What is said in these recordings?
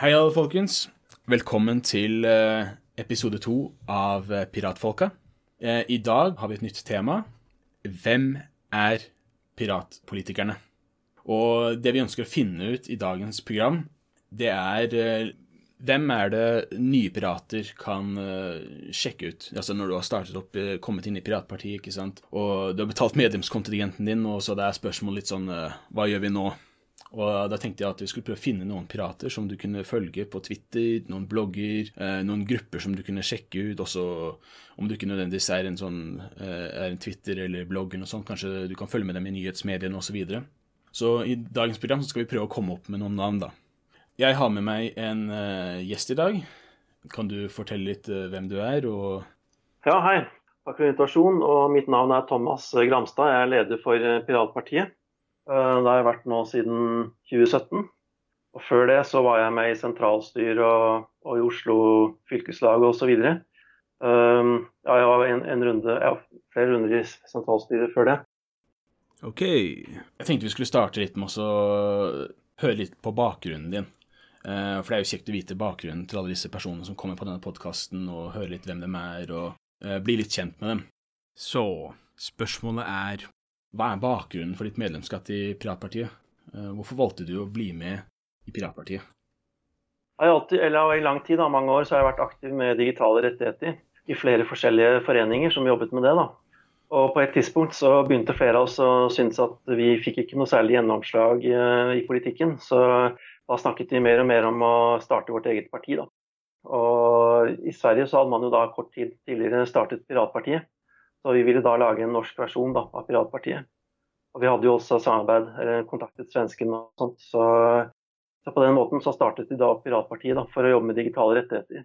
Hei alle folkens. Velkommen til eh, episode to av eh, Piratfolka. Eh, I dag har vi et nytt tema. Hvem er piratpolitikerne? Og det vi ønsker å finne ut i dagens program, det er hvem er det nye pirater kan sjekke ut? Altså når du har startet opp, kommet inn i piratpartiet, ikke sant, og du har betalt medlemskontingenten din, og så det er spørsmål litt sånn Hva gjør vi nå? Og da tenkte jeg at vi skulle prøve å finne noen pirater som du kunne følge på Twitter, noen blogger, eh, noen grupper som du kunne sjekke ut, også om du ikke nødvendigvis er en sånn eh, er en Twitter eller blogg eller noe kanskje du kan følge med dem i nyhetsmediene osv. Så, videre. så i dagens program så skal vi prøve å komme opp med noen navn, da. Jeg har med meg en uh, gjest i dag. Kan du fortelle litt hvem du er, og Ja, hei. Takk for invitasjonen. Og mitt navn er Thomas Gramstad. Jeg er leder for Piratpartiet. Eh, det har jeg vært nå siden 2017. Og før det så var jeg med i sentralstyret og, og, i Oslo fylkeslag osv. Um, ja, jeg var en, en runde, ja, flere runder i sentralstyret før det. OK. Jeg tenkte vi skulle starte litt med å høre litt på bakgrunnen din. For det er jo kjekt å vite bakgrunnen til alle disse personene som kommer på denne podkasten, og høre litt hvem de er, og bli litt kjent med dem. Så spørsmålet er hva er bakgrunnen for ditt medlemskap i Piratpartiet? Eh, hvorfor valgte du å bli med i Piratpartiet? Jeg har alltid, eller I lang tid, da, mange år, så har jeg vært aktiv med digitale rettigheter i flere forskjellige foreninger som jobbet med det. da. Og På et tidspunkt så begynte flere av oss å synes at vi fikk ikke noe særlig gjennomslag eh, i politikken. Så da snakket vi mer og mer om å starte vårt eget parti. da. Og I Sverige så hadde man jo da kort tid tidligere startet Piratpartiet. Så vi ville da lage en norsk versjon da, av Piratpartiet. Og vi hadde jo også samarbeid, eller kontaktet svenskene og sånt. Så, så, på den måten så startet vi da Piratpartiet da, for å jobbe med digitale rettigheter.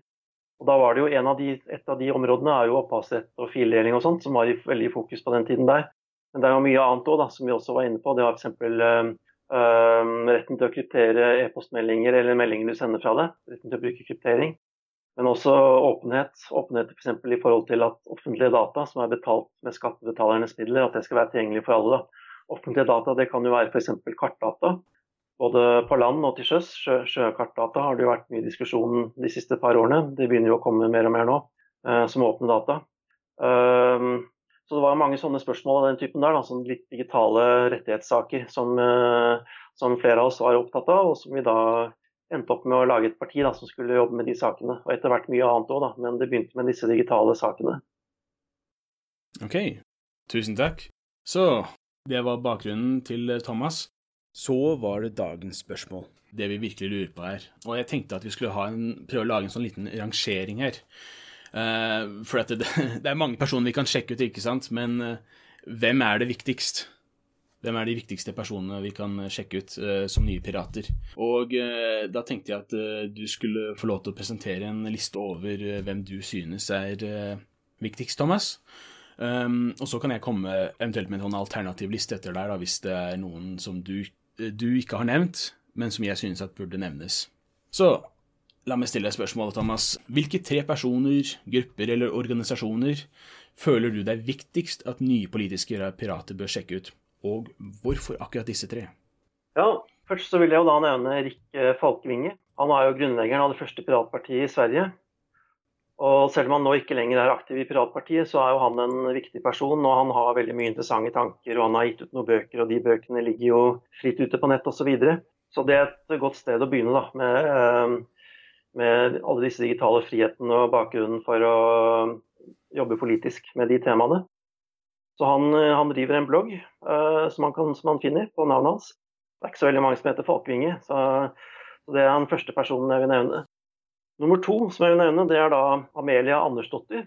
Og da var det jo av de, Et av de områdene er jo opphavsrett og fildeling og sånt, som var i, veldig i fokus på den tiden der. Men det er jo mye annet òg, som vi også var inne på. Det var f.eks. Øh, retten til å kryptere e-postmeldinger eller meldinger du sender fra deg. Retten til å bruke kryptering. Men også åpenhet. Åpenhet f.eks. For i forhold til at offentlige data som er betalt med skattebetalernes midler, at det skal være tilgjengelig for alle. Offentlige data det kan jo være f.eks. kartdata. Både på land og til sjøs. Sjø, sjøkartdata har det jo vært mye diskusjon de siste par årene. Det begynner jo å komme mer og mer nå, eh, som åpne data. Um, så det var mange sånne spørsmål av den typen der, da, sånn litt digitale rettighetssaker som, uh, som flere av oss var opptatt av, og som vi da endte opp med å lage et parti da, som skulle jobbe med de sakene. Og etter hvert mye annet òg, men det begynte med disse digitale sakene. OK, tusen takk. Så det var bakgrunnen til Thomas. Så var det dagens spørsmål. Det vi virkelig lurer på her. Og jeg tenkte at vi skulle en, prøve å lage en sånn liten rangering her. Uh, for det, det, er mange personer vi kan sjekke ut, ikke sant, men uh, hvem er det viktigst? Hvem er de viktigste personene vi kan sjekke ut uh, som nye pirater? Og uh, da tenkte jeg at uh, du skulle få lov til å presentere en liste over hvem du synes er viktigst, Thomas. Um, og så kan jeg komme eventuelt med en sånn alternativ liste etter der, da, hvis det er noen som du, du ikke har nevnt, men som jeg synes at burde nevnes. Så la meg stille deg spørsmålet, Thomas. Hvilke tre personer, grupper eller organisasjoner føler du det er viktigst at nye politiske pirater bør sjekke ut? Og hvorfor akkurat disse tre? Ja, Først så vil jeg jo da nevne Rik eh, Falkvinge. Han er jo grunnleggeren av det første piratpartiet i Sverige. Og selv om han nå ikke lenger er aktiv i piratpartiet, så er jo han en viktig person. Og han har veldig mye interessante tanker, og han har gitt ut noen bøker, og de bøkene ligger jo fritt ute på nett osv. Så, videre. så det er et godt sted å begynne da, med, eh, med alle disse digitale frihetene og bakgrunnen for å jobbe politisk med de temaene. Så han, eh, han driver en blogg uh, som, han kan, som, han finner på navnet hans. Det er ikke så veldig mange som heter Folkevinge, så, så, det er den første personen jeg vil nevne. Nummer to som jeg vil nevne, det er da Amelia Andersdottir.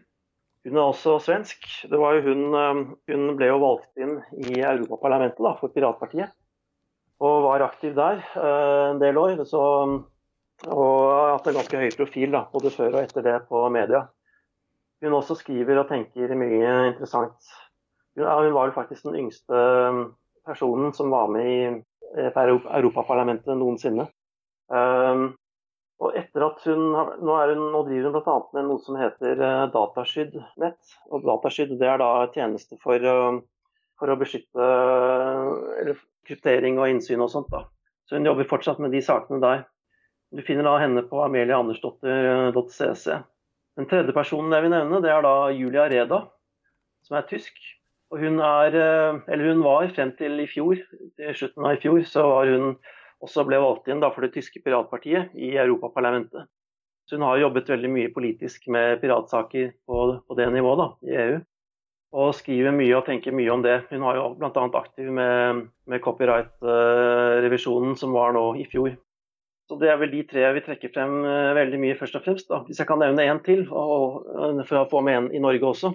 Hun er også svensk. Det var jo hun, uh, hun ble jo valgt inn i Europaparlamentet da, for Piratpartiet. Og var aktiv der en del år. Så, og har hatt en ganske høy profil da, både før og etter det på media. Hun også skriver og tenker mye interessant hun var jo faktisk den yngste um, personen som var med i Europaparlamentet noensinne. Um, og etter at hun, Nå, hun, nå driver hun bl.a. med noe som heter uh, Dataskydd-nett. Og Dataskydd det er da tjeneste for, uh, for å beskytte kryptering og innsyn og sånt. da. Så hun jobber fortsatt med de sakene der. Du finner da henne på ameliaandersdotter.cc. Den tredje personen jeg vil nevne, det er da Julia Reda, som er tysk. Og hun er, eller hun var frem til i fjor, til slutten av i fjor, så var hun også ble valgt inn for det tyske piratpartiet i Europaparlamentet. Så hun har jobbet veldig mye politisk med piratsaker på, på det nivået da, i EU. Og skriver mye og tenker mye om det. Hun var jo bl.a. aktiv med, med copyright-revisjonen som var nå i fjor. Så Det er vel de tre jeg vil trekke frem uh, veldig mye, først og fremst. Da. Hvis jeg kan nevne én til, og, og, for å få med en i Norge også,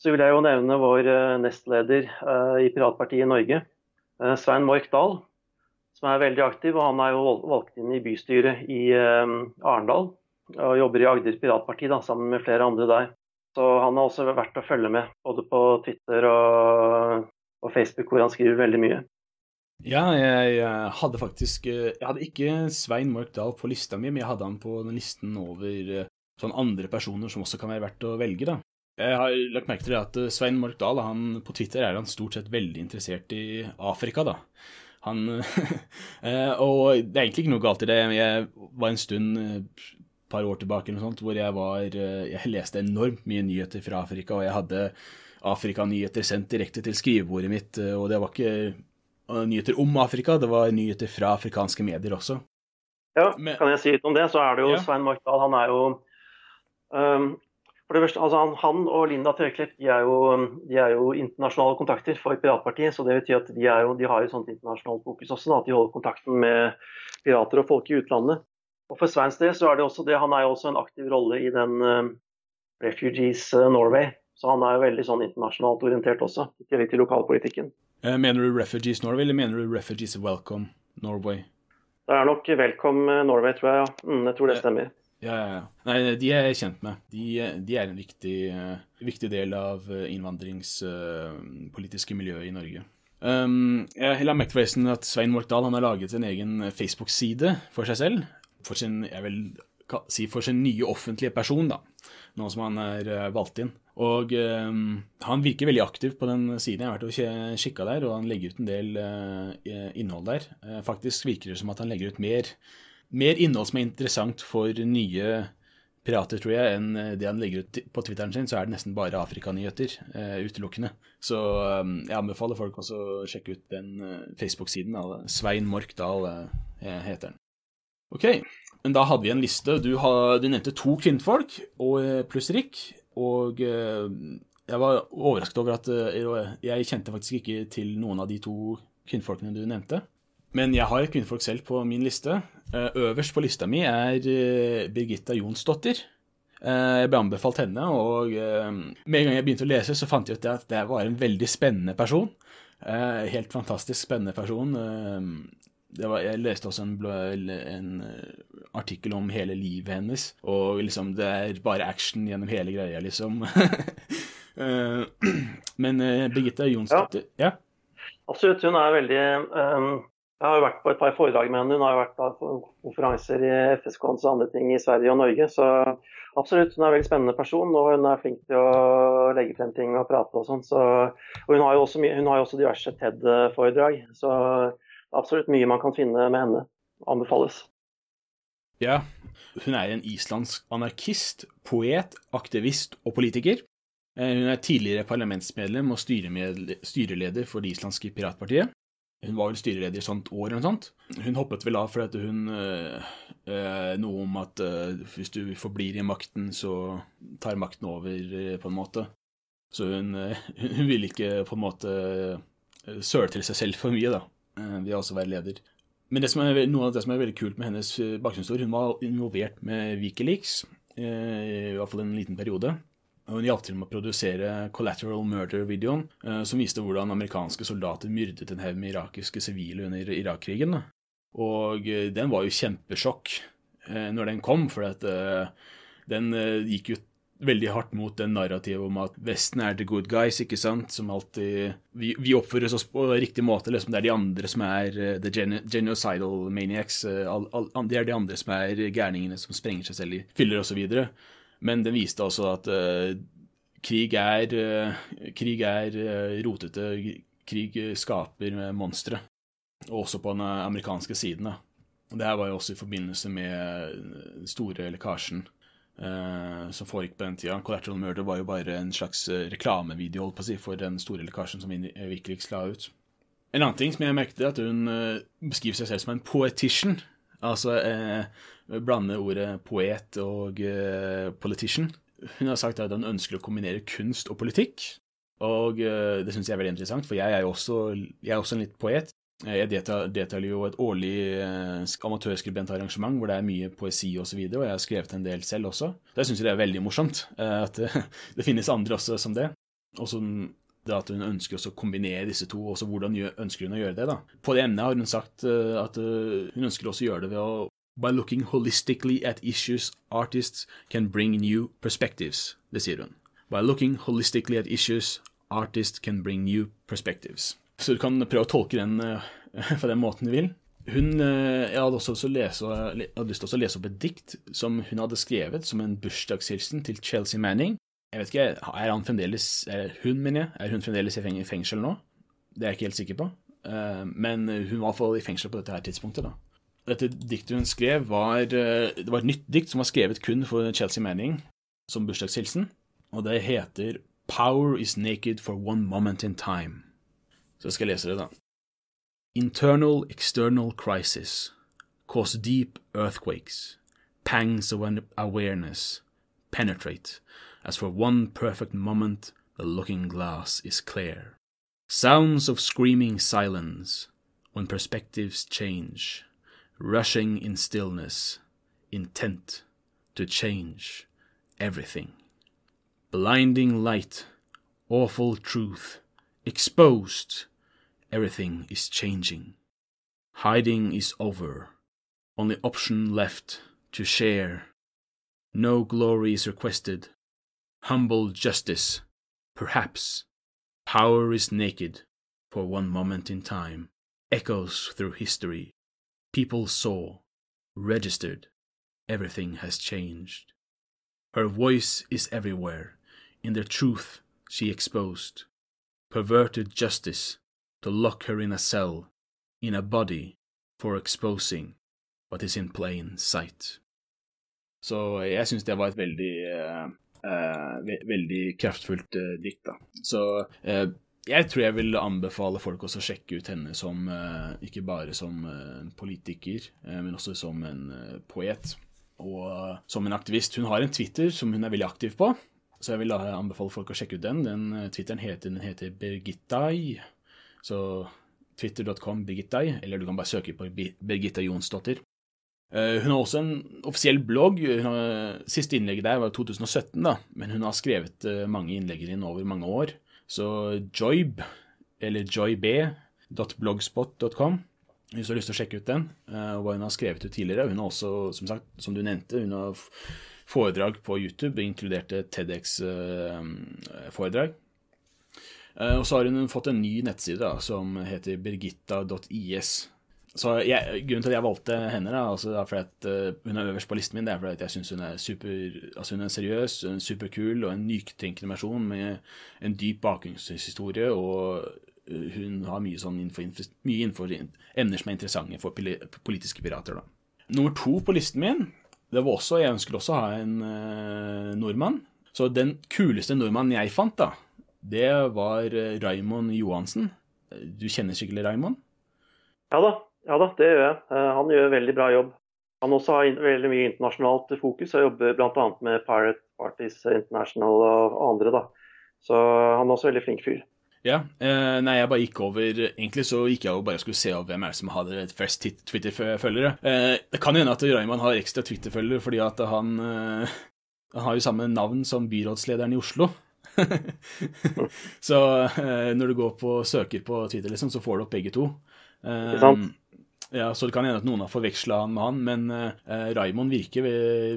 så vil jeg jo nevne vår uh, nestleder uh, i Piratpartiet i Norge, Svein Mork Dahl, som er veldig aktiv. og Han er jo valgt inn i bystyret i Arendal og jobber i Agder Piratparti da, sammen med flere andre der. Så han er også verdt å følge med, både på Twitter og, og Facebook, hvor han skriver veldig mye. Ja, jeg, hadde faktisk eh, Jeg hadde ikke Svein Mork Dahl på lista mi, men jeg hadde han på den listen over eh, sånn andre personer som også kan være verdt å velge, da. Jeg har lagt merke til at eh, Svein Mork Dahl han, på Twitter er han stort sett veldig interessert i Afrika, da. Han Og det er egentlig ikke noe galt i det. Jeg var en stund par år tilbake eller noe sånt, hvor jeg var eh, Jeg leste enormt mye nyheter fra Afrika, og jeg hadde Afrika-nyheter sendt direkte til skrivebordet mitt, eh, og det var ikke eh, nyheter om Afrika, det var nyheter fra afrikanske medier også. Ja, Men, kan jeg si litt om det, så er det jo ja. Svein Markdal, han er jo um, for det første, altså han, han, og Linda Tørklepp de er, jo, de er, jo, internasjonale kontakter for Piratpartiet. så det betyr at De, jo, de har jo sånt internasjonalt fokus også, da, at de holder kontakten med pirater og folk i utlandet. Og For Sveins del så er det også det, han er jo også en aktiv rolle i den uh, Refugees uh, Norway. Så han er jo veldig sånn internasjonalt orientert også, i tillegg til lokalpolitikken. Uh, mener du Refugees Norway, eller mener du Refugees Welcome Norway? Det er nok Welcome Norway, tror jeg. ja. Mm, jeg tror det stemmer. Ja, ja, ja. Nei, de er jeg kjent med. De, de er en viktig, viktig, del av innvandringspolitiske miljøet i Norge. Um, jeg la merke til at Svein Morkdal har laget en egen Facebook-side for seg selv, for sin, jeg vil si for sin nye offentlige person, da, nå som han er uh, valgt inn. Og um, han virker veldig aktiv på den siden. Jeg har vært og kikka der, og han legger ut en del uh, innhold der. faktisk virker det som at han legger ut mer, mer, innhold som er interessant for nye pirater, tror jeg, enn det han legger ut på Twitteren sin. Så er det nesten bare Afrikanyheter, utelukkende. Så um, jeg anbefaler folk også å sjekke ut den Facebook-siden. Svein Morkdal heter den. Ok, men da hadde vi en liste. Du, har, du nevnte to kvinnfolk og, pluss Rick. Og eh, jeg var overrasket over at eh, jeg kjente faktisk ikke til noen av de to kvinnfolkene du nevnte. Men jeg har kvinnfolk selv på min liste. Øverst på lista mi er Birgitta Jonsdottir. Jeg ble anbefalt henne, og med en gang jeg begynte å lese, så fant jeg ut at det var en veldig spennende person. Helt fantastisk spennende person var, jeg leste også en, en, eh, artikkel om hele livet hennes, og liksom det er bare action gjennom hele greia, liksom. Eh, men Birgitta Jonsdottir ja. ja. Absolutt. Hun er veldig um, Jeg har jo vært på et par foredrag med henne. Hun har jo vært på konferanser i FSK og andre ting i Sverige og Norge. Så absolutt, hun er en veldig spennende person, og hun er flink til å legge frem ting og prate og sånn. Så, og hun har jo også, har jo også diverse TED-foredrag. så absolutt mye man kan finne med henne. Anbefales. Ja, hun er en islandsk anarkist, poet, aktivist og politiker. Eh, hun er tidligere parlamentsmedlem og styreleder for det islandske piratpartiet. Hun var vel styreleder i sånt år eller noe sånt. Hun hoppet vel av fordi hun øh, Noe om at øh, hvis du forblir i makten, så tar makten over, på en måte. Så hun, hun ville ikke på en måte søle til seg selv for mye, da. Vil også være leder. Men det som er, noe av det som er veldig kult med hennes bakgrunnshistorie, hun var involvert med Wikileaks, i hvert fall en liten periode. Hun hjalp til med å produsere Collateral Murder-videoen, som viste hvordan amerikanske soldater myrdet en haug med irakiske sivile under Irak-krigen. Og den var jo kjempesjokk når den kom, for den gikk jo veldig hardt mot den narrativet om at Vesten er the good guys, ikke sant, som alltid Vi, vi oppfører oss på riktig måte, liksom det er de andre som er the genocidal maniacs. Det er de andre som er gærningene som sprenger seg selv i fyller osv. Men den viste også at uh, krig er, krig er rotete. Krig skaper monstre. Og også på den amerikanske siden. da. Det her var jo også i forbindelse med den store lekkasjen eh, som foregikk på den tida. Collateral Murder var jo bare en slags eh, reklamevideo si, for den store lekkasjen som Wikileaks la ut. En annen ting som jeg merket, er at hun eh, beskriver seg selv som en poetition. Altså eh, blande ordet poet og eh, politician. Hun har sagt at hun ønsker å kombinere kunst og politikk. Og eh, det syns jeg er veldig interessant, for jeg er jo også, jeg er også en litt poet. Jeg deltar jo et årlig eh, amatørskribentarrangement hvor det er mye poesi osv., og, så videre, og jeg har skrevet en del selv også. Så jeg syns det er veldig morsomt eh, at det finnes andre også som det. Og som at hun ønsker å kombinere disse to, og hvordan ønsker hun å gjøre det? da? På det emnet har hun sagt at hun ønsker også å gjøre det ved å By looking holistically at issues, artists can bring new perspectives. Det sier hun. By looking holistically at issues, artists can bring new perspectives. Så du kan prøve å tolke den uh, på den måten du vil. Hun, jeg hadde også lyst til å lese opp et dikt som hun hadde skrevet som en bursdagshilsen til Chelsea Manning. Jeg vet ikke, Er han fremdeles, er hun, mener jeg, er hun fremdeles i fengsel nå? Det er jeg ikke helt sikker på. Uh, men hun var i hvert fall i fengsel på dette her tidspunktet. da. Dette diktet hun skrev, var, det var et nytt dikt som var skrevet kun for Chelsea Manning som bursdagshilsen, og det heter Power is naked for one moment in time. Så jeg skal lese det, da. Internal external crisis cause deep earthquakes, pangs of awareness penetrate, as for one perfect moment the looking glass is clear. Sounds of screaming silence when perspectives change, rushing in stillness, intent to change everything. Blinding light, awful truth, exposed, everything is changing. Hiding is over, only option left to share. No glory is requested, humble justice, perhaps. Power is naked for one moment in time, echoes through history. People saw, registered, everything has changed. Her voice is everywhere, in the truth she exposed. Perverted justice to lock her in a cell, in a body, for exposing what is in plain sight. Så jeg syns det var et veldig, uh, uh, veldig kraftfullt uh, dikt, da. Så jeg tror jeg vil anbefale folk også å sjekke ut henne som ikke bare som politiker, men også som en poet og som en aktivist. Hun har en Twitter som hun er veldig aktiv på, så jeg vil anbefale folk å sjekke ut den. Den Twitteren heter, den heter Birgittai. Så twitter.com Birgittai, eller du kan bare søke på Birgitta Jonsdottir. Eh, hun har også en offisiell blogg. Har, siste innlegget der var 2017, da, men hun har skrevet eh, mange innlegg inn over mange år. Så joyb, eller joyb.blogspot.com, hvis du har lyst til å sjekke ut den, eh, og hva hun har skrevet ut tidligere. Hun har også, som sagt, som du nevnte, hun har foredrag på YouTube, inkluderte TEDX-foredrag. Og så har hun fått en ny nettside da, som heter birgitta.is. Så jeg, Grunnen til at jeg valgte henne, da, altså fordi at uh, hun er øverst på listen min, det er fordi at jeg syns hun er super, altså hun er seriøs, en superkul og en nyktenkende versjon med en dyp bakgrunnshistorie. Og uh, hun har mye, sånn innenfor, mye innenfor emner som er interessante for politiske pirater. da. Nummer to på listen min det var også, Jeg ønsker også å ha en uh, nordmann. Så den kuleste nordmannen jeg fant, da, det var Raymond Johansen. Du kjenner sikkert Raymond? Ja da, ja da, det gjør jeg. Eh, han gjør veldig bra jobb. Han også har veldig mye internasjonalt fokus og jobber bl.a. med Pirate Parties International og andre. da. Så han er også veldig flink fyr. Ja, eh, nei, jeg bare gikk over Egentlig så gikk jeg og bare skulle se over hvem er det som hadde flest Twitter-følgere. Eh, det kan hende at Raymond har ekstra Twitter-følgere fordi at han, eh, han har jo samme navn som byrådslederen i Oslo. så når du går på søker på Twitter, liksom, så får du opp begge to. Ikke sant? Ja, så Det kan hende at noen har forveksla han med han, men uh, Raymond virker,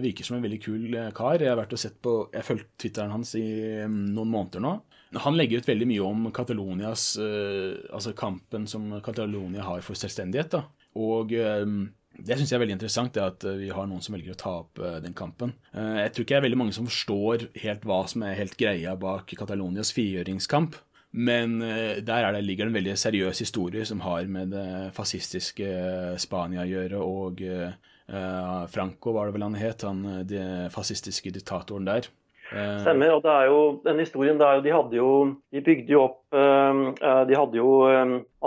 virker, som en veldig kul uh, kar. Jeg har vært og sett på, jeg har fulgt Twitteren hans i um, noen måneder nå. Han legger ut veldig mye om Catalonias uh, Altså kampen som Catalonia har for selvstendighet. da. Og um, det syns jeg er veldig interessant, det at vi har noen som velger å ta opp den kampen. Jeg tror ikke det er veldig mange som forstår helt hva som er helt greia bak Catalonias frigjøringskamp. Men der det, ligger det en veldig seriøs historie som har med det fascistiske Spania å gjøre, og Franco var det vel han het, han det fascistiske diktatoren der. Eh, Stemmer. og det er jo, den historien der, De hadde jo, de bygde jo opp eh, eh, De hadde jo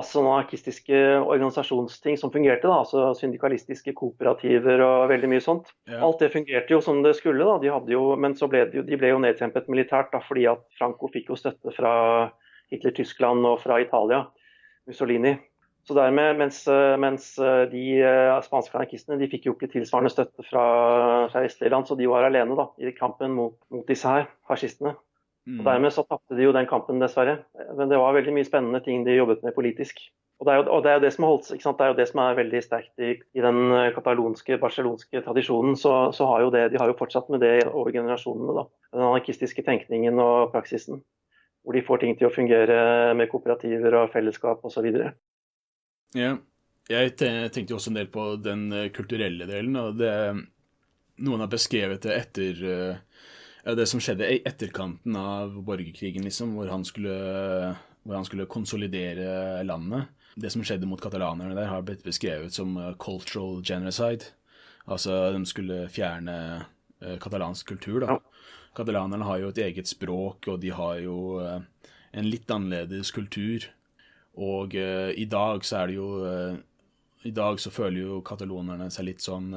anarkistiske organisasjonsting som fungerte. da, altså Syndikalistiske kooperativer og veldig mye sånt. Ja. Alt det fungerte jo som det skulle. da, de hadde jo, Men så ble de, de ble jo nedkjempet militært da, fordi at Franco fikk jo støtte fra Hitler-Tyskland og fra Italia. Mussolini. Så dermed, mens, eh, mens eh, de eh, spanske anarkistene de fikk jo ikke tilsvarende støtte fra, fra vestlige land, så de var alene da, i kampen mot, mot disse her, fascistene. Mm. Og Dermed så tapte de jo den kampen, dessverre. Men det var veldig mye spennende ting de jobbet med politisk. Og det er jo, det, er det, som holdt, det, er jo det som er veldig sterkt i, i den katalonske, barcelonske tradisjonen. Så, så, har jo det, De har jo fortsatt med det over generasjonene. da, Den anarkistiske tenkningen og praksisen. Hvor de får ting til å fungere med kooperativer og fellesskap osv. Ja. Jeg tenkte jo også en del på den eh, kulturelle delen. og det, Noen har beskrevet det etter ja, det som skjedde i etterkanten av borgerkrigen, liksom, hvor han, skulle, hvor han skulle konsolidere landet. Det som skjedde mot katalanerne der, har blitt beskrevet som eh, cultural genocide. Altså, de skulle fjerne katalansk kultur, da. Katalanerne har jo et eget språk, og de har jo uh, en litt annerledes kultur. Og uh, i dag så er det jo uh, I dag så føler jo katalonerne seg litt sånn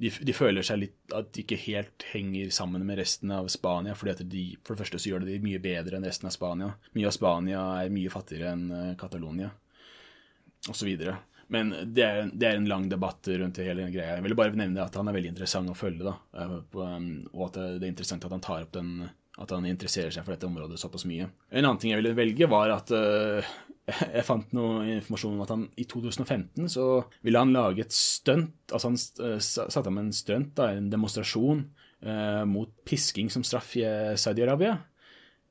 de, de, føler seg litt at de ikke helt henger sammen med resten av Spania. fordi de, For det første så gjør de det mye bedre enn resten av Spania. Mye av Spania er mye fattigere enn Catalonia, osv. Men det er, det er, en lang debatt rundt hele greia. Jeg ville bare nevne at han er veldig interessant å følge. da, um, Og at det er interessant at han tar opp den at han interesserer seg for dette området såpass mye. En annen ting jeg ville velge, var at uh, jeg fant noe informasjon om at han i 2015 så ville han lage et stunt. Altså han uh, satte om en stunt, en demonstrasjon uh, mot pisking som straff i Saudi-Arabia.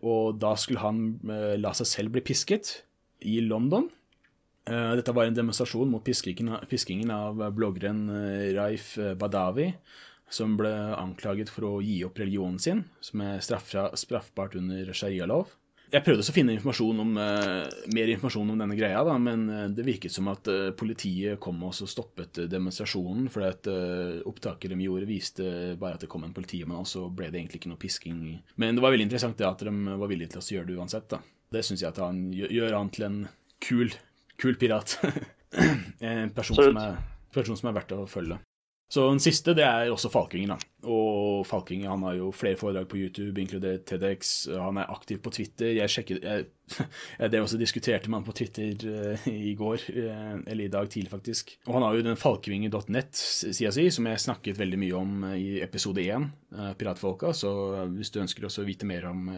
Og da skulle han la seg selv bli pisket i London. Dette var en demonstrasjon mot piskingen, av bloggeren Raif Badawi som ble anklaget for å gi opp religionen sin, som er straffbart under sharialov. Jeg prøvde å finne informasjon om, mer informasjon om denne greia, da, men det virket som at politiet kom og stoppet demonstrasjonen, for at opptaket de gjorde, viste bare at det kom en politimann, og så ble det egentlig ikke noe pisking. Men det var veldig interessant det at de var villige til å gjøre det uansett. da. Det syns jeg at han gjør han til en kul, kul pirat. en person som, er, person som er verdt å følge. Så den siste det er også Falkingen. da. Og Falkingen han har jo flere foredrag på YouTube, inkludert TEDx. Han er aktiv på Twitter. Jeg sjekket, jeg, jeg det også diskuterte man på Twitter uh, i går, uh, eller i dag tidlig, faktisk. Og han har jo den falkvinge.net-sida si, som jeg snakket veldig mye om uh, i episode én, Piratfolka. Så hvis du ønsker også å vite mer om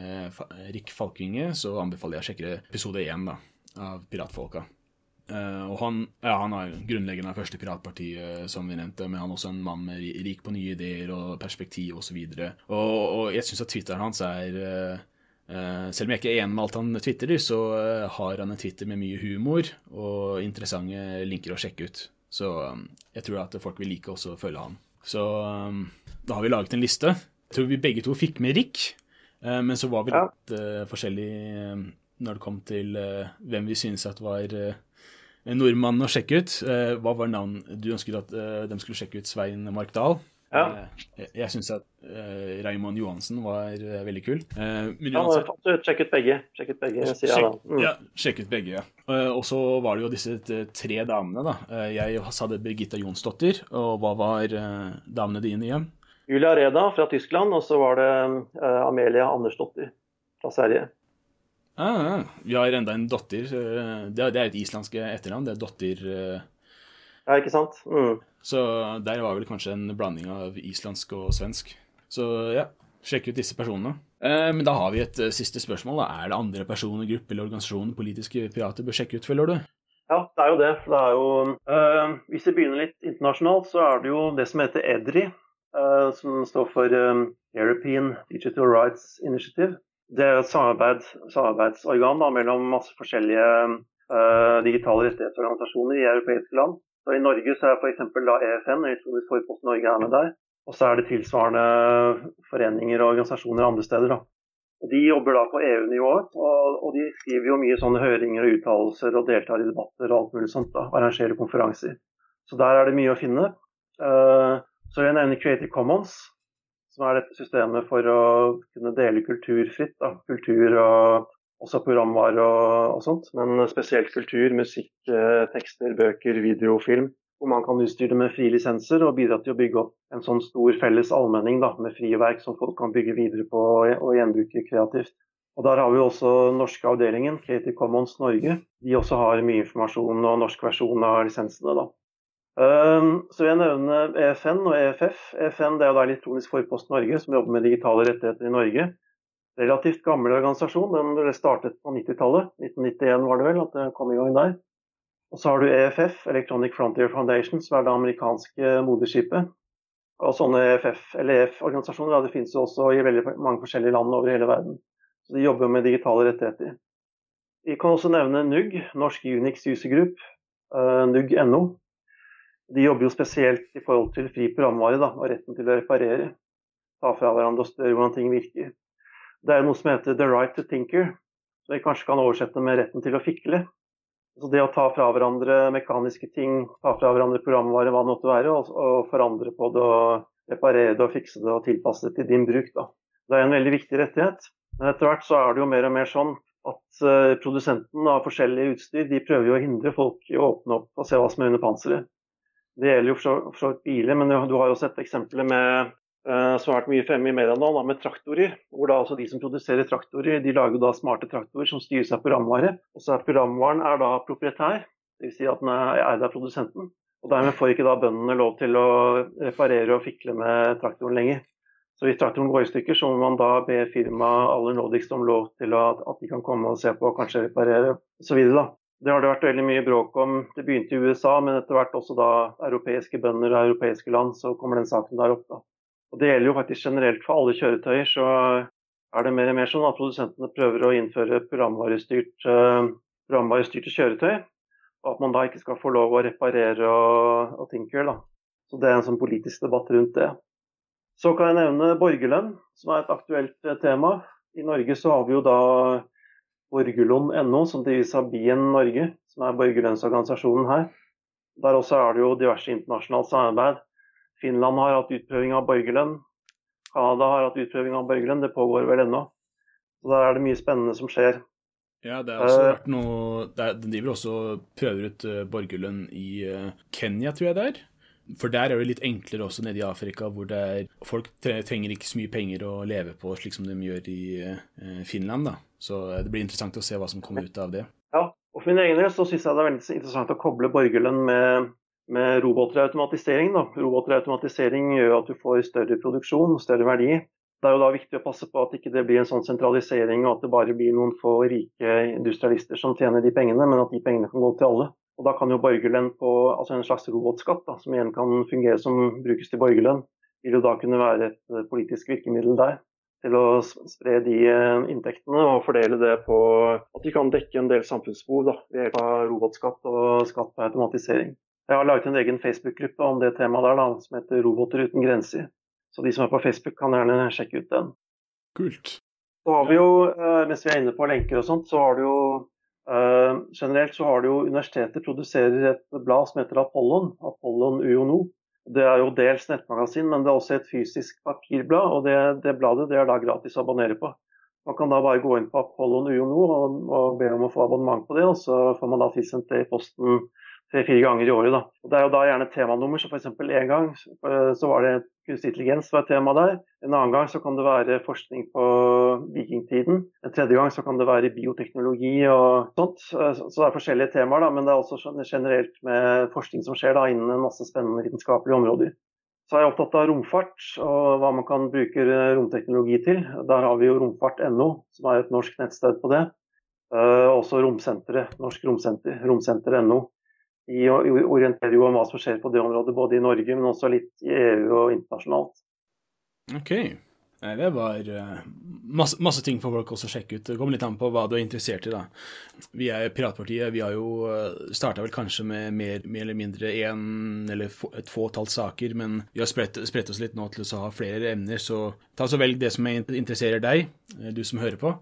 Rik Falkvinge, så anbefaler jeg å sjekke episode én av Piratfolka. Uh, og han, ja, han er grunnleggende av første piratpartiet, som vi nevnte, men han er også en mann med rik på nye ideer og perspektiv osv. Og, så og, og jeg syns at Twitteren hans er uh, Selv om jeg ikke er enig med alt han twitterer, så har han en Twitter med mye humor og interessante linker å sjekke ut. Så jeg tror at folk vil like også å følge han. Så da har vi laget en liste. Jeg tror vi begge to fikk med Rick, men så var vi litt forskjellige når det kom til hvem vi synes at var nordmannen å sjekke ut. Eh, hva var navnet du ønsket at eh, de skulle sjekke ut? Svein Markdal? Ja. Eh, jeg, syns at Raymond Johansen var veldig kul. Men uansett, ja, sjekk ut begge, sjekk ut begge sier jeg da. Mm. Ja, sjekk ut begge, ja. Og så var det jo disse tre damene, da. jeg hadde Birgitta Jonsdottir, og hva var damene dine igjen? Julia Reda fra Tyskland, og så var det Amelia Andersdottir fra Sverige. Ah, vi har enda en dotter. Eh, det er et islandsk etternavn. Det er dotter eh. Ja, ikke sant? Mm. Så der var vel kanskje en blanding av islandsk og svensk. Så ja, sjekk ut disse personene. Eh, men da har vi et siste spørsmål. Da. Er det andre personer, grupper eller organisasjoner politiske pirater bør sjekke ut, føler du? Ja, det er jo det. det er jo, uh, hvis vi begynner litt internasjonalt, så er det jo det som heter EDRI, uh, som står for um, European Digital Rights Initiative. Det er et samarbeid, samarbeidsorgan da, mellom masse forskjellige uh, digitale rettighetsorganisasjoner i europeiske land. Så I Norge så er f.eks. EFN, Elektronisk Forpost Norge, er med der. Og så er det tilsvarende foreninger og organisasjoner andre steder. da. De jobber da på EU-nivå, og, og, de skriver jo mye sånne høringer og uttalelser og deltar i debatter og alt mulig sånt. da, Arrangerer konferanser. Så der er det mye å finne. Uh, så jeg nevner Creative Commons, som er dette systemet for å kunne dele kultur fritt. Da. Kultur og også programvare og, og, sånt, men spesielt kultur, musikk, eh, tekster, bøker, video, film hvor man kan utstyre det med frie lisenser og bidra til å bygge opp en sånn stor felles allmenning da, med frie verk som folk kan bygge videre på og gjenbruke kreativt. Og Der har vi også norske avdelingen, Creative Commons Norge. De også har mye informasjon og norsk versjon av lisensene. da. Um, så jeg nevner EFN og EFF. EFN det er da Elektronisk Forpost Norge, som jobber med digitale rettigheter i Norge. Relativt gammel organisasjon. Den ble startet på 90-tallet. 1991 var det vel at det kom i gang der. Og så har du EFF, Electronic Frontier Foundation, som er det amerikanske moderskipet. Og sånne EFF, eller EF-organisasjoner det finnes jo også i veldig mange forskjellige land over hele verden. Så De jobber med digitale rettigheter. Vi kan også nevne NUG, Norsk Unix User Group, uh, NUG.no. De jobber jo spesielt i forhold til fri programvare da, og retten til å reparere. Ta fra hverandre og spørre hvordan ting virker. Det er noe som heter the right to tinker, så vi kanskje kan oversette med retten til å fikle. Så det å ta fra hverandre mekaniske ting, ta fra hverandre programvare, hva det måtte være, og, og forandre på det og reparere det og fikse det og tilpasse det til din bruk. Da. Det er en veldig viktig rettighet. Men etter hvert så er det jo mer og mer sånn at uh, produsenten av forskjellige utstyr de prøver jo å hindre folk i å åpne opp og se hva som er under panseret. Det gjelder jo for så vidt biler, men du har jo sett eksempler med Eh, som har vært mye fremme i media nå, med traktorer. hvor da altså De som produserer traktorer, de lager da smarte traktorer som styres av programvare. og så er Programvaren er da proprietær, dvs. Si at den er eid av produsenten. og Dermed får ikke da bøndene lov til å reparere og fikle med traktoren lenger. Så Hvis traktoren går i stykker, så må man da be firmaet aller nådigst om lov til at de kan komme og se på og kanskje reparere osv. Det har det vært veldig mye bråk om. Det begynte i USA, men etter hvert også da europeiske bønder og europeiske land, så kommer den saken der opp. da. Og Det gjelder jo faktisk generelt for alle kjøretøyer. Så er det mer og mer sånn at produsentene prøver å innføre uh, programvarestyrte kjøretøy. Og at man da ikke skal få lov å reparere og, og tinker. Da. Så Det er en sånn politisk debatt rundt det. Så kan jeg nevne borgerlønn, som er et aktuelt eh, tema. I Norge så har vi jo da borgerlønn.no, som drives av Bien Norge, som er borgerlønnsorganisasjonen her. Der også er det jo diverse internasjonalt samarbeid Finland har hatt utprøving av borgerlønn. Canada har hatt utprøving av borgerlønn. Det pågår vel ennå. Så Der er det mye spennende som skjer. Ja, det har også uh, vært noe De driver også prøver ut uh, borgerlønn i uh, Kenya, tror jeg det er. For der er det litt enklere også nede i Afrika, hvor er, folk trenger ikke så mye penger å leve på, slik som de gjør i Finland. da. Så det blir interessant å se hva som kommer ut av det. Ja, og for min egen del så syns jeg det er veldig interessant å koble borgerlønn med med roboter og automatisering. Da. Roboter og automatisering gjør at du får større produksjon, større verdi. Det er jo da viktig å passe på at ikke det blir en sånn sentralisering og at det bare blir noen få rike industrialister som tjener de pengene, men at de pengene kan gå til alle. Og Da kan jo borgerlønn på altså en slags robotskatt, da, som igjen kan fungere som brukes til borgerlønn, vil jo da kunne være et politisk virkemiddel der til å spre de eh, inntektene og fordele det på at de kan dekke en del samfunnsbehov ved hjelp av robotskatt og skatt på automatisering. Jeg har laget en egen Facebook-gruppe om det temaet der, da, som heter 'Roboter uten grenser'. Så de som er på Facebook, kan gjerne sjekke ut den. Kult. Så har vi jo, eh, Mens vi er inne på lenker og sånt, så har du jo uh, generelt så har det jo universitetet produserer et blad som heter Apollon. Apollon UONO Det er jo dels nettmagasin, men det er også et fysisk papirblad. Og det, det bladet det er da gratis å abonnere på. Man kan da bare gå inn på Apollon UONO og, og be om å få abonnement på det, og så får man da tilsendt det i posten tre-fire ganger i året. Da. Og Det er jo da gjerne temanummer, så f.eks. en gang så var det kunstig intelligens var et tema der. En annen gang så kan det være forskning på vikingtiden. En tredje gang så kan det være bioteknologi og sånt. Eh, så det er forskjellige temaer, da, men det er også generelt med forskning som skjer da, innen en masse spennende vitenskapelige områder. Så er jeg opptatt av romfart og hva man kan bruke romteknologi til. Der har vi jo romfart.no, som er et norsk nettsted på det. Uh, også romsenteret, Norsk Romsenter, romsenter.no de orienterer jo om hva som skjer på det området, både i Norge, men også litt i EU og internasjonalt. Ok. Nei, det var uh, masse, masse, ting for folk også å sjekke ut. Det kommer litt an på hva du er interessert i, da. Vi er Piratpartiet. Vi har jo uh, starta vel kanskje med mer, mer eller mindre én eller et fåtall saker, men vi har spredt, oss litt nå til å ha flere emner, så ta så velg det som interesserer deg, du som hører på.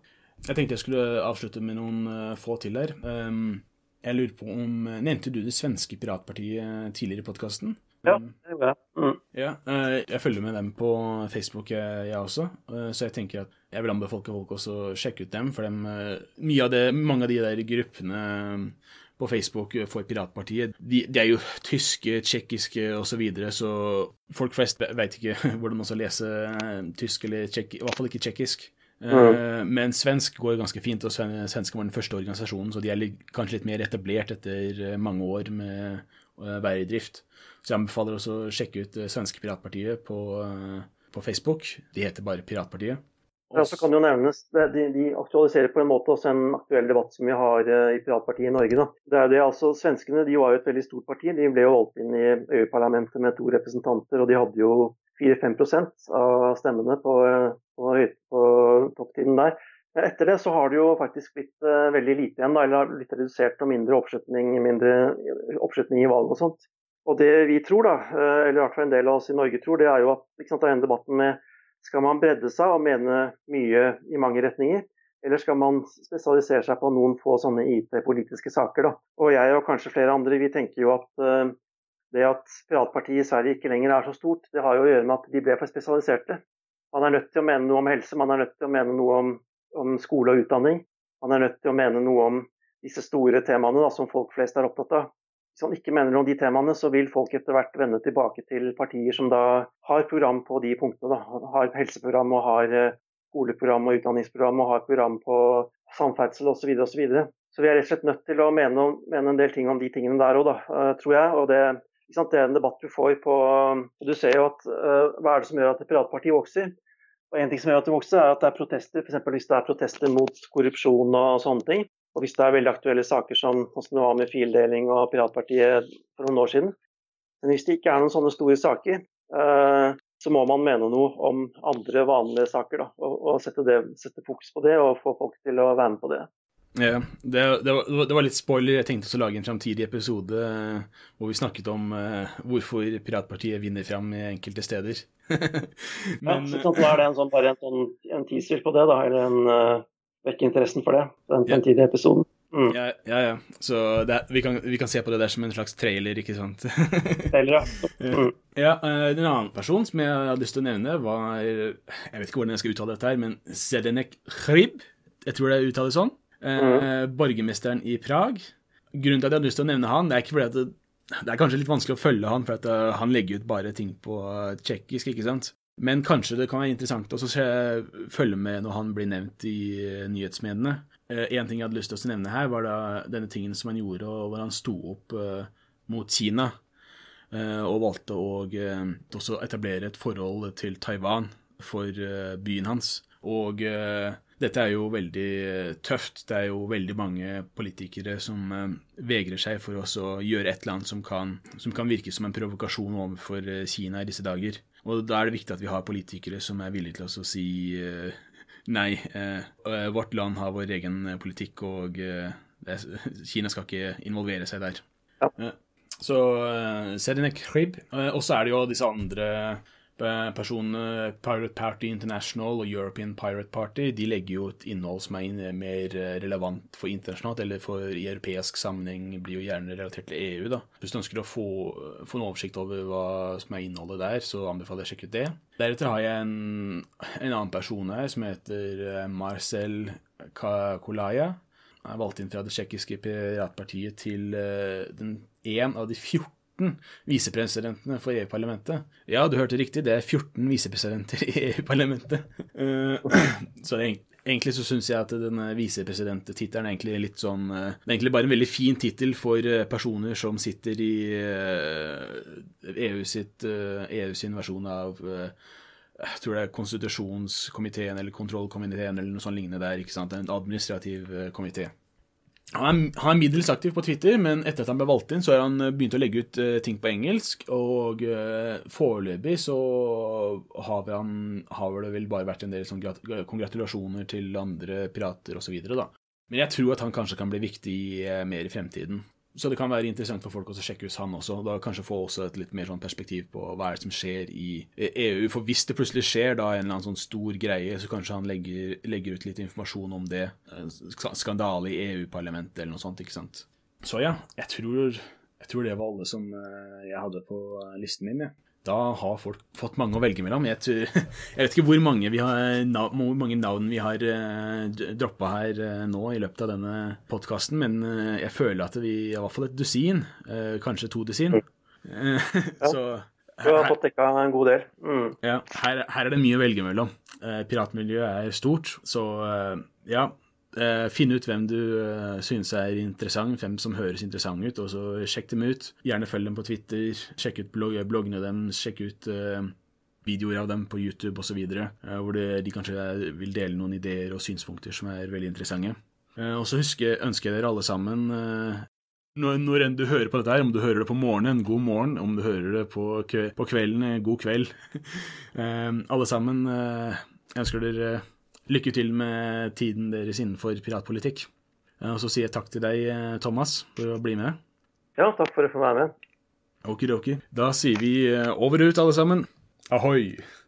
Jeg tenkte jeg skulle avslutte med noen få til her. Um, jeg lurer på om Nevnte du det svenske piratpartiet tidligere i podkasten? Ja, mm. det gjorde jeg. Mm. Ja, eh, jeg følger med dem på Facebook, jeg, også. Eh, så jeg tenker at jeg vil anbefale folk også å sjekke ut dem. For dem, eh, av det, mange av de der gruppene på Facebook for Piratpartiet, de, de er jo tyske, tsjekkiske osv., så, videre, så folk flest veit ikke hvordan man skal lese tysk eller tsjekkisk, i hvert fall ikke tsjekkisk. Mm. Men svensk går ganske fint, og svensk var den første organisasjonen, så de er kanskje litt mer etablert etter mange år med å være i drift. Så jeg anbefaler også å sjekke ut eh, svenske piratpartiet på, eh, på, Facebook. De heter bare Piratpartiet. Ja, så kan det jo nevnes, de, de, aktualiserer på en måte også en aktuell debatt som vi har eh, i Piratpartiet i Norge. Da. Det er det, altså, Svenskene de var jo et veldig stort parti. De ble jo valgt inn i EU-parlamentet med to representanter, og de hadde jo 4-5% av stemmene på, på, på topptiden der. Etter det så har det jo faktisk blitt uh, veldig lite igjen, da, eller litt redusert og mindre oppslutning, mindre oppslutning i valg og sånt. Og det vi tror, da, eh, eller i hvert fall en del av oss i Norge tror, det er jo at sant, denne debatten med skal man bredde seg og mene mye i mange retninger, eller skal man spesialisere seg på noen få sånne IT-politiske saker? da? Og jeg og kanskje flere andre vi tenker jo at uh, det at Piratpartiet i Sverige ikke lenger er så stort, det har jo å gjøre med at de ble for spesialiserte. Man er nødt til å mene noe om helse, man er nødt til å mene noe om, om skole og utdanning. Man er nødt til å mene noe om disse store temaene da, som folk flest er opptatt av hvis man ikke mener noe om de temaene, så vil folk etter hvert vende tilbake til partier som da har program på de punktene. Da. Har helseprogram og har eh, skoleprogram og utdanningsprogram og har program på samferdsel osv. Så, videre, og så, så vi er rett og slett nødt til å mene, mene en del ting om de tingene der òg, eh, tror jeg. og det, det er en debatt du får på Du ser jo at uh, hva er det som gjør at et piratparti vokser? Og En ting som gjør at det vokser, er at det er protester. F.eks. hvis det er protester mot korrupsjon og sånne ting. Og hvis det er veldig aktuelle saker som, som det var med fildeling og Piratpartiet for noen år siden. Men hvis det ikke er noen sånne store saker, eh, så må man mene noe om andre vanlige saker. Da, og sette, det, sette, fokus på det og få folk til å være med på det. Ja, det, det, var, det, var, litt spoiler. Jeg tenkte å lage en framtidig episode uh, hvor vi snakket om uh, hvorfor Piratpartiet vinner fram i enkelte steder. Men, ja, så da er det en sånn, bare en, sånn, en teaser på det, da, eller en, uh, vekke interessen for det. Den fremtidige episoden. Mm. Ja, ja, ja. Så er, vi, kan, vi, kan, se på det der som en slags trailer, ikke sant? trailer, ja. Mm. ja. Eh, en annen person som jeg hadde lyst til å nevne, var Jeg vet ikke hvordan jeg skal uttale dette her, men Zelenek Hrib. Jeg tror det uttales sånn. Eh, mm. Borgermesteren i Prag. Grunnen til at jeg hadde lyst til å nevne han, det er ikke fordi at det, det er kanskje litt vanskelig å følge han, for at uh, han legger ut bare ting på tsjekkisk, ikke sant? Men kanskje det kan være interessant å følge med når han blir nevnt i eh, nyhetsmediene. Eh, en ting jeg hadde lyst til å nevne her, var da denne tingen som han gjorde, hvor han sto opp mot Kina. Og valgte å også etablere et forhold til Taiwan for byen hans. Og dette er jo veldig tøft. Det er jo veldig mange politikere som vegrer seg for å gjøre et eller annet som kan, som kan virke som en provokasjon overfor Kina i disse dager. Og da er det viktig at vi har politikere som er villige til å si nei. Vårt land har vår egen politikk, og Kina skal ikke involvere seg der. Ja. så Sedinek Hrib. og så er det jo disse andre personene, Pirate Party International og European Pirate Party, de legger jo et innhold som er mer relevant for internasjonalt, eller for i europeisk sammenheng blir jo gjerne relatert til EU. da. Hvis du ønsker å få, få en oversikt over hva som er innholdet der, så anbefaler jeg å sjekke ut det. Deretter har jeg en, en annen person her som heter eh, Marcel Kolaya. Han er valgt inn fra det tsjekkiske piratpartiet til den en av de 14 14 visepresidentene for EU-parlamentet. Ja, du hørte riktig, det er 14 visepresidenter i EU-parlamentet. Eh, så egentlig så syns jeg at denne visepresidenttittelen er egentlig litt sånn eh, Det er egentlig bare en veldig fin tittel for eh, personer som sitter i EU, sitt, EU sin versjon av jeg tror det er konstitusjonskomiteen eller kontrollkomiteen eller noe sånt lignende der. ikke sant? En administrativ komité. Han er, han middels aktiv på Twitter, men etter at han ble valgt inn, så har han begynt å legge ut uh, ting på engelsk. Og uh, foreløpig så har, han, har det vel bare vært en del sånn kongratulasjoner til andre pirater osv. Men jeg tror at han kanskje kan bli viktig mer i fremtiden. Så det kan være interessant for folk å sjekke ut han også. Da kanskje få også et litt mer sånn perspektiv på hva er det som skjer i EU. For hvis det plutselig skjer da en eller annen sånn stor greie, så kanskje han legger, legger ut litt informasjon om det. Skandale i EU-parlamentet eller noe sånt, ikke sant. Så ja, jeg tror, jeg tror det var alle som eh, jeg hadde på listen min. Ja. Da har folk fått mange å velge mellom. Jeg, tror, jeg vet ikke hvor mange, har, hvor mange, navn vi har eh, droppa her uh, nå i løpet av denne podkasten, men uh, jeg føler at vi i hvert fall et dusin, kanskje to dusin. ja. så du har fått dekka en god del. Mm. Ja, her, her, er det mye å velge mellom. piratmiljøet er stort, så ja. Uh, Finn ut hvem du uh, synes er interessant, hvem som høres interessant ut, og så sjekk dem ut. Gjerne følg dem på Twitter, sjekk ut blogg, bloggene dem, sjekk ut videoer av dem på YouTube osv., hvor de kanskje vil dele noen ideer og synspunkter som er veldig interessante. og så ønsker jeg dere alle sammen når, enn du hører på dette her, om du hører det på morgenen, god morgen, om du hører det på, kvelden, god kveld. alle sammen ønsker dere lykke til med tiden deres innenfor piratpolitikk. Eh, og så sier jeg takk til deg, eh, Thomas, for å bli med. Ja, takk for å få være med. Okidoki. Da sier vi eh, over og ut, alle sammen. Ahoi!